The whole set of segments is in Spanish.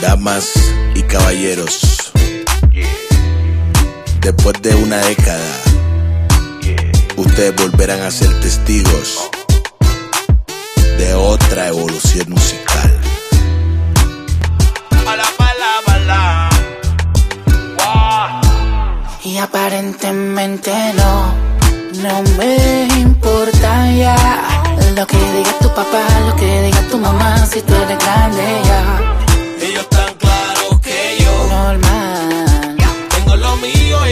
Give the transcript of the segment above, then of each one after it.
Damas y caballeros, después de una década, ustedes volverán a ser testigos de otra evolución musical. Y aparentemente no, no me importa ya lo que diga tu papá, lo que diga tu mamá, si tú eres grande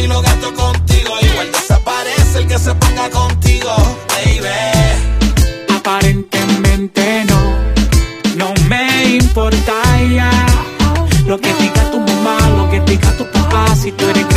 y lo gasto contigo. Igual desaparece el que se ponga contigo, baby. Aparentemente no, no me importa ya lo que diga tu mamá, lo que diga tu papá, si tú eres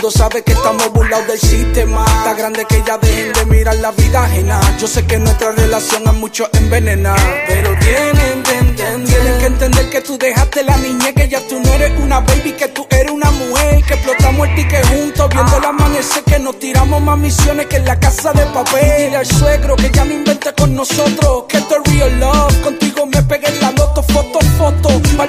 mundo sabe que estamos burlados del sistema. Está grande que ya dejen de mirar la vida ajena. Yo sé que nuestra relación a muchos envenena. Pero tienen, tienen, tienen que entender que tú dejaste la niñez, que ya tú no eres una baby, que tú eres una mujer. Que explotamos el ticket juntos, viendo el amanecer, que nos tiramos más misiones que en la casa de papel. Dile al suegro que ya no invente con nosotros, que esto es real love. Contigo me pegué en la loto, foto, foto. Par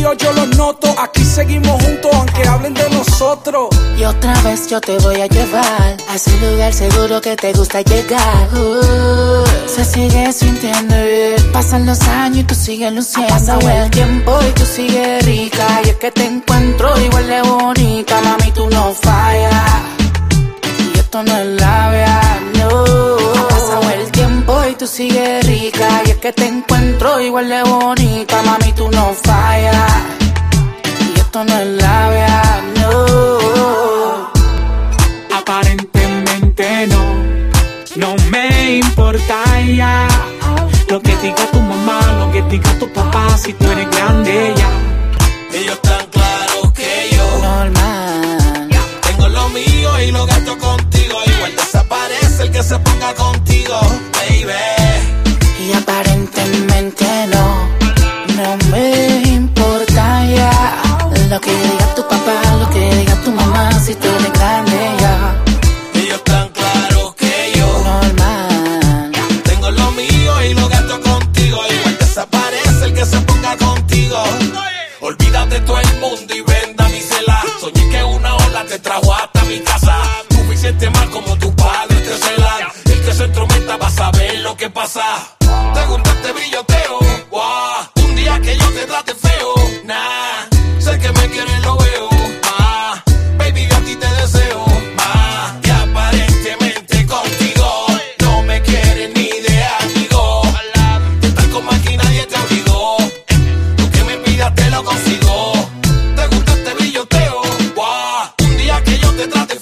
yo los noto. Aquí seguimos juntos, aunque hablen de nosotros. Y otra vez yo te voy a llevar a ese lugar seguro que te gusta llegar. Uh, se sigue sintiendo bien. Pasan los años y tú sigues luciendo. Ha pasado el tiempo y tú sigues rica. Y es que te encuentro igual de bonita. Mami, tú no fallas. Y esto no es sigues rica. Y es que te encuentro igual de bonita. Mami, tú no fallas. Y esto no es labia, no. Aparentemente no, no me importa ya lo que diga tu mamá, lo que diga tu papá, si tú eres grande ya. Que se ponga contigo. Olvídate todo el mundo y venda mi cela. Soñé que una ola te trajo hasta mi casa. Tú me hiciste mal como tu padre te celan. El que se entrometa va a saber lo que pasa. Te gusta este brilloteo. Un día que yo te trate feo, nah. Sé que me quieres, que yo te trate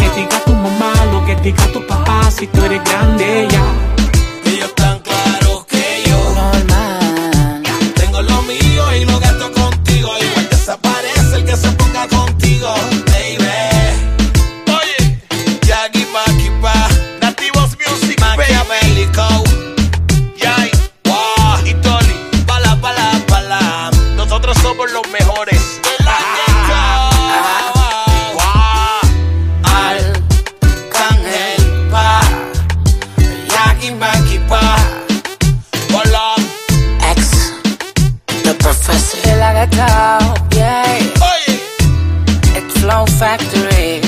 que diga tu mamá, lo que diga tu papá, si tú eres grande ya. Let out, yeah. It's Flow Factory.